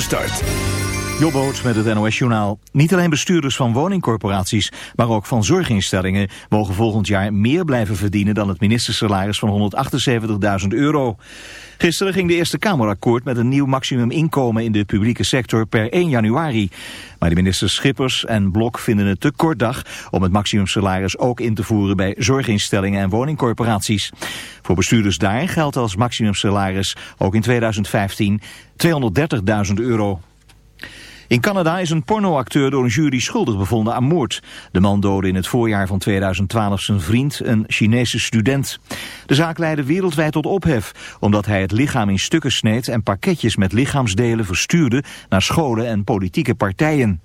Start. Jobboot met het NOS-journaal. Niet alleen bestuurders van woningcorporaties, maar ook van zorginstellingen... mogen volgend jaar meer blijven verdienen dan het ministersalaris van 178.000 euro. Gisteren ging de Eerste Kamer akkoord met een nieuw maximuminkomen in de publieke sector per 1 januari. Maar de ministers Schippers en Blok vinden het te kort dag om het maximumsalaris ook in te voeren bij zorginstellingen en woningcorporaties. Voor bestuurders daar geldt als maximumsalaris ook in 2015 230.000 euro. In Canada is een pornoacteur door een jury schuldig bevonden aan moord. De man doodde in het voorjaar van 2012 zijn vriend, een Chinese student. De zaak leidde wereldwijd tot ophef, omdat hij het lichaam in stukken sneed en pakketjes met lichaamsdelen verstuurde naar scholen en politieke partijen.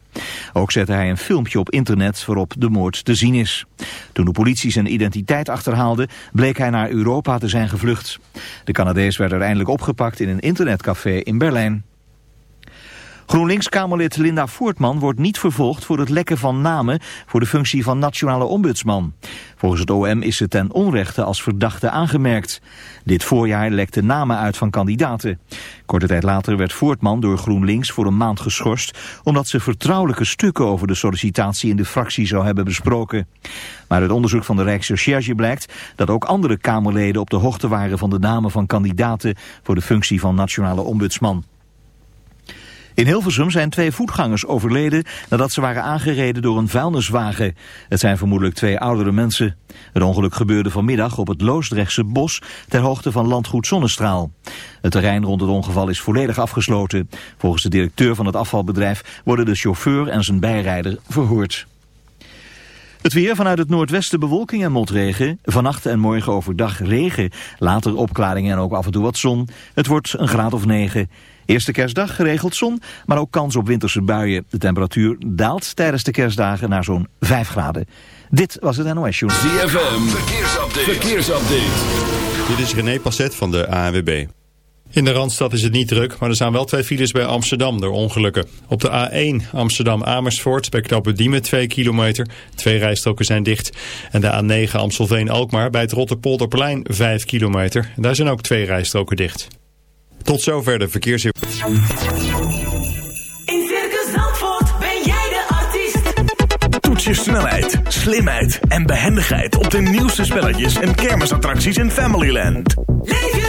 Ook zette hij een filmpje op internet waarop de moord te zien is. Toen de politie zijn identiteit achterhaalde, bleek hij naar Europa te zijn gevlucht. De Canadees werd uiteindelijk opgepakt in een internetcafé in Berlijn. GroenLinks-Kamerlid Linda Voortman wordt niet vervolgd voor het lekken van namen voor de functie van nationale ombudsman. Volgens het OM is ze ten onrechte als verdachte aangemerkt. Dit voorjaar lekte namen uit van kandidaten. Korte tijd later werd Voortman door GroenLinks voor een maand geschorst... omdat ze vertrouwelijke stukken over de sollicitatie in de fractie zou hebben besproken. Maar uit onderzoek van de Rijksrecherche blijkt dat ook andere Kamerleden op de hoogte waren van de namen van kandidaten voor de functie van nationale ombudsman. In Hilversum zijn twee voetgangers overleden nadat ze waren aangereden door een vuilniswagen. Het zijn vermoedelijk twee oudere mensen. Het ongeluk gebeurde vanmiddag op het Loosdrechtse bos ter hoogte van landgoed Zonnestraal. Het terrein rond het ongeval is volledig afgesloten. Volgens de directeur van het afvalbedrijf worden de chauffeur en zijn bijrijder verhoord. Het weer vanuit het noordwesten bewolking en motregen. Vannacht en morgen overdag regen. Later opklaringen en ook af en toe wat zon. Het wordt een graad of 9. Eerste kerstdag geregeld zon, maar ook kans op winterse buien. De temperatuur daalt tijdens de kerstdagen naar zo'n 5 graden. Dit was het NOS Show. ZFM, verkeersupdate. verkeersupdate. Dit is René Passet van de ANWB. In de Randstad is het niet druk, maar er staan wel twee files bij Amsterdam door ongelukken. Op de A1 Amsterdam-Amersfoort bij knopen Diemen 2 kilometer. Twee rijstroken zijn dicht. En de A9 Amstelveen-Alkmaar bij het Rotterpolderplein 5 kilometer. Daar zijn ook twee rijstroken dicht. Tot zover de verkeersinformatie. In Circus Zandvoort ben jij de artiest. Toets je snelheid, slimheid en behendigheid op de nieuwste spelletjes en kermisattracties in Familyland. Leef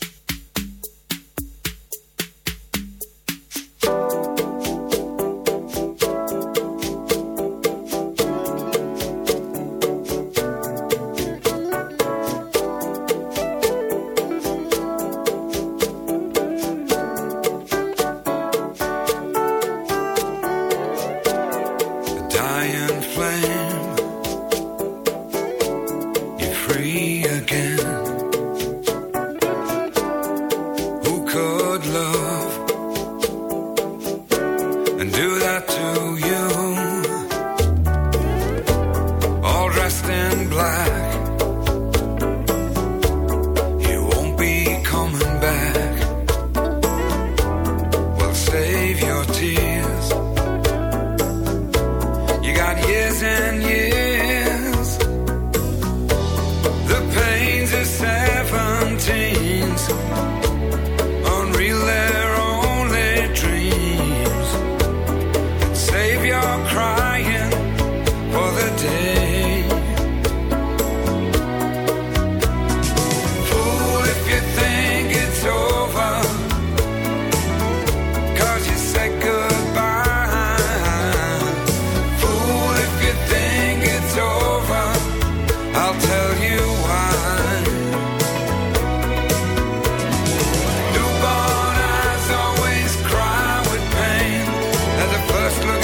just look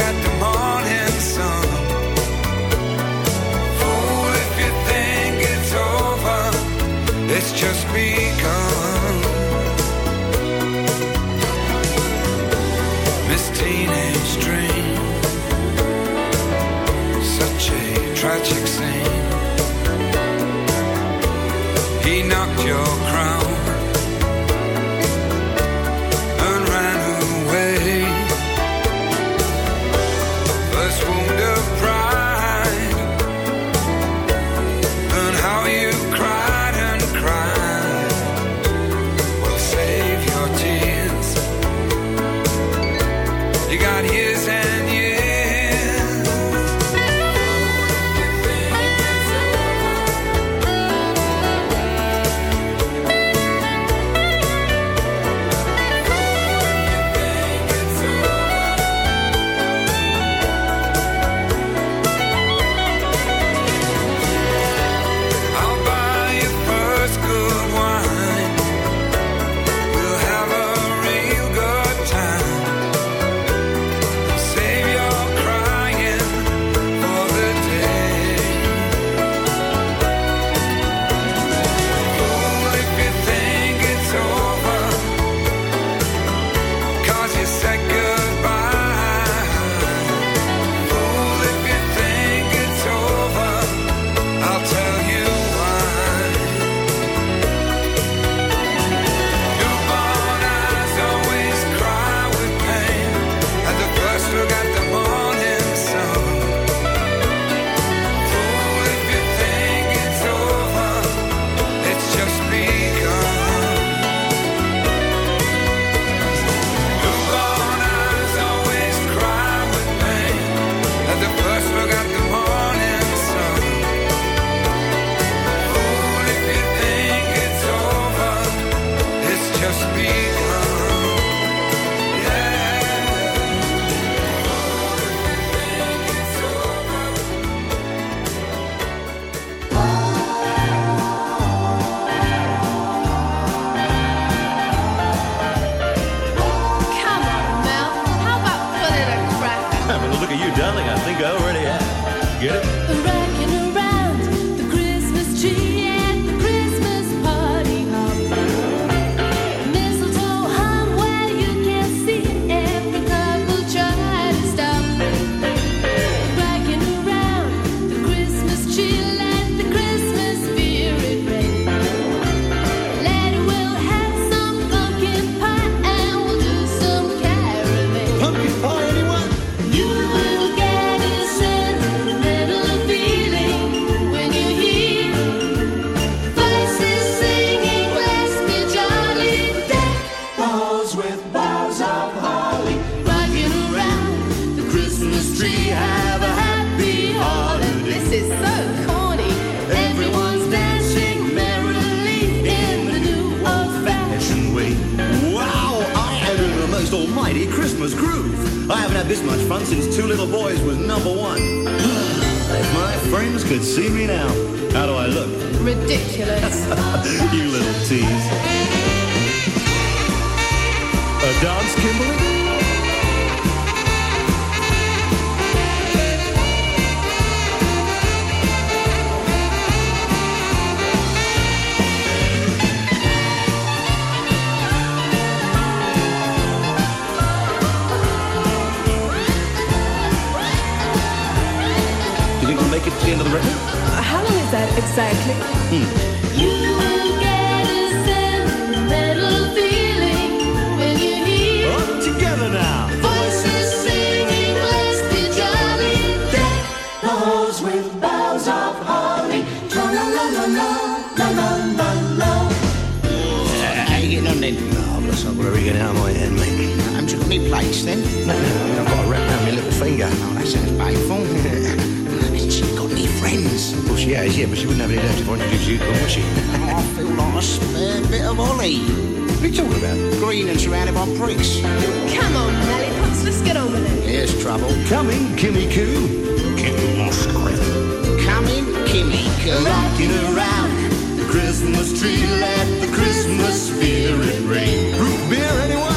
Exactly. Hmm. you, Corsi? I feel like a spare bit of Ollie. What are you talking about? Green and surrounded by pricks. Come on, Lollipops, let's get on with it. Here's trouble. Coming, Kimmy Coo. Kimmy Moscow. Coming, Kimmy Coo. Rocking around the Christmas tree, let the Christmas spirit ring. Root beer, anyone?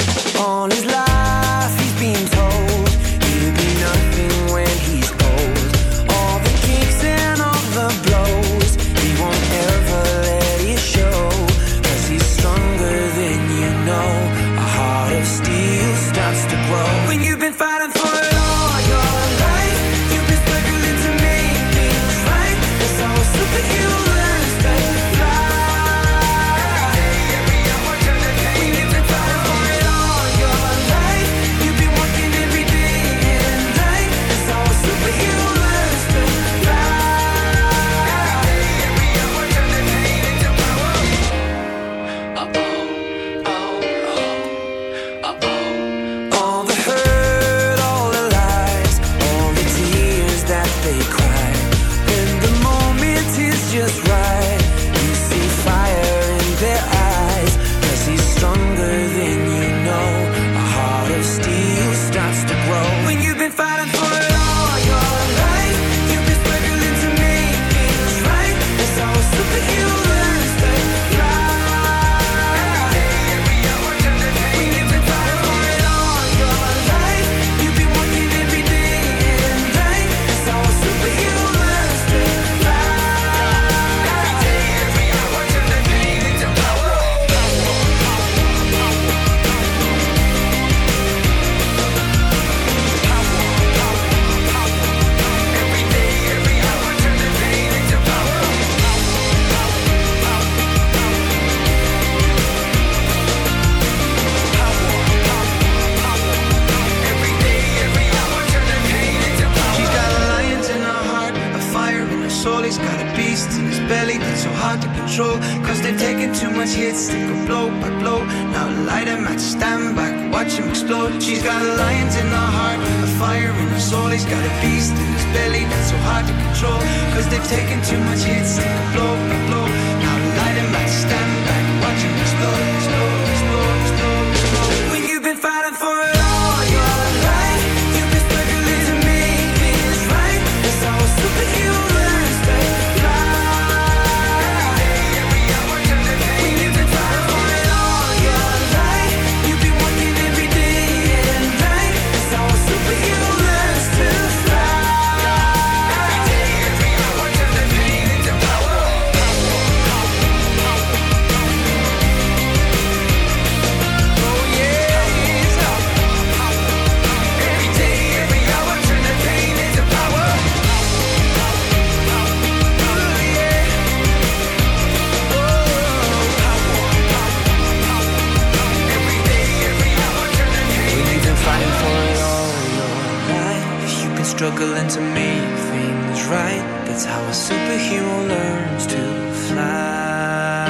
That's how a superhero learns to fly.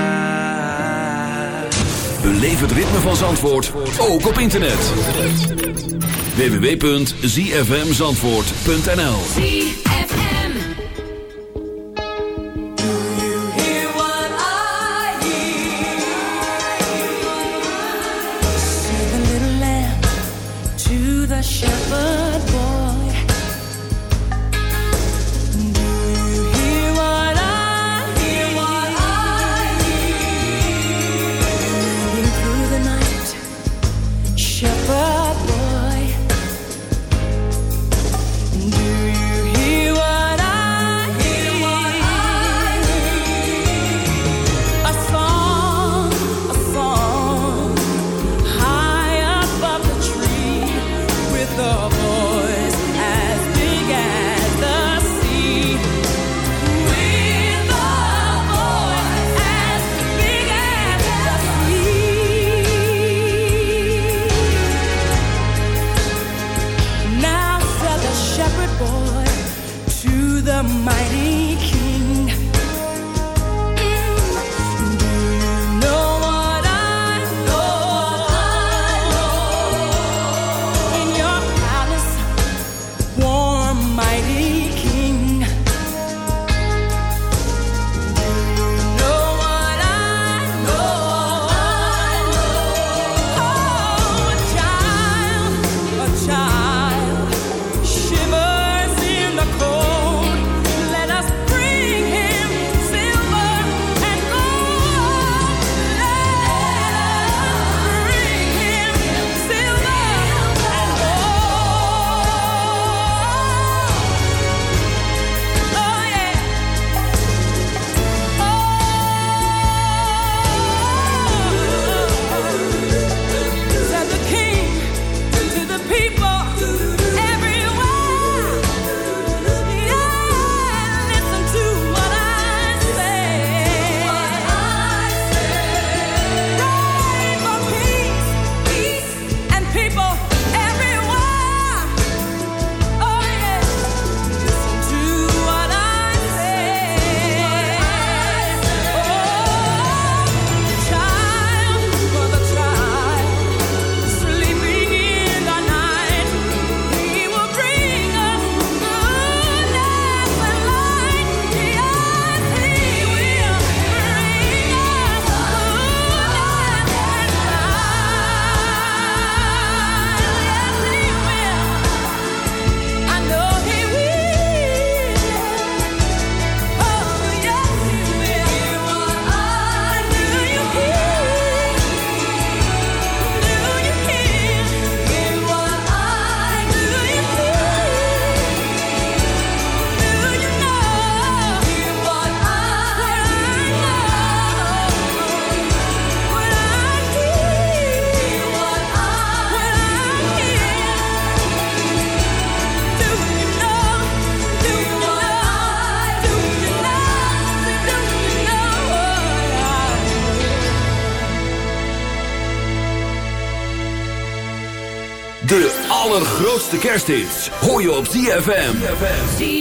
Beleef het ritme van Zandvoort ook op internet. www.zfmzandvoort.nl De kerstist Hoor je op ZFM. ZFM.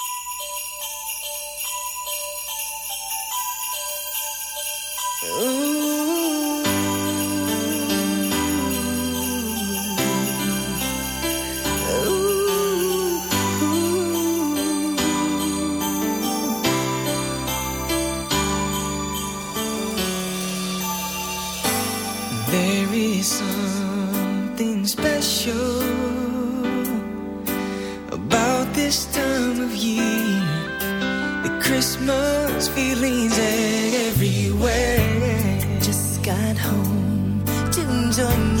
To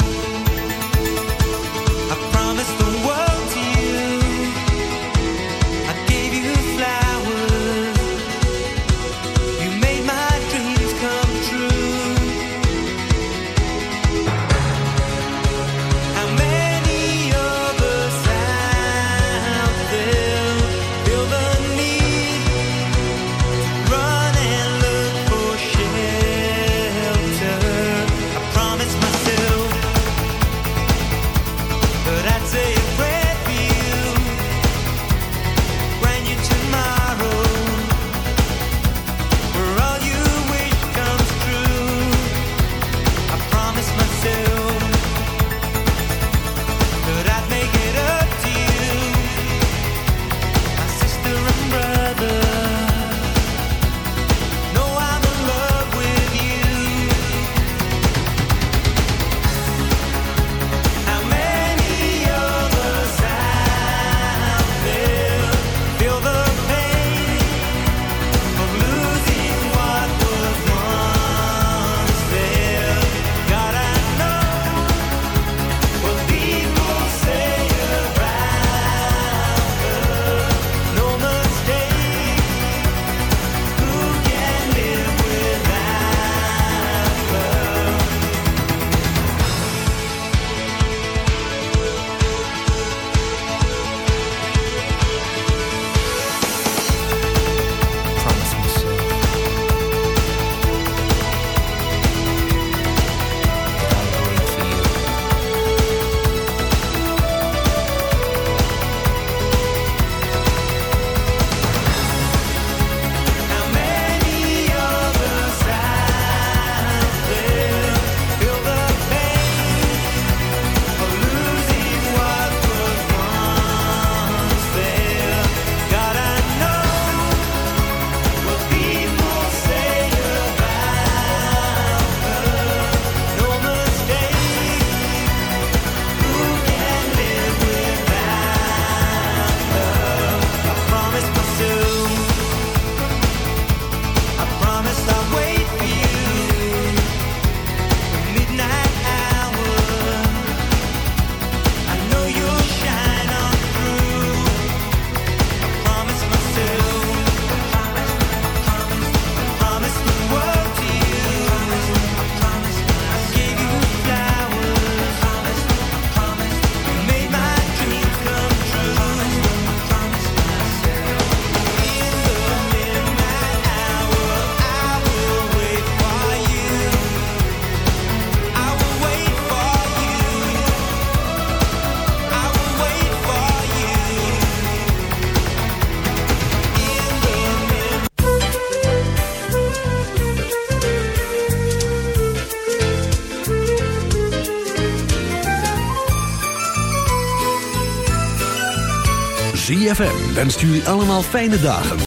FM wenst jullie allemaal fijne dagen.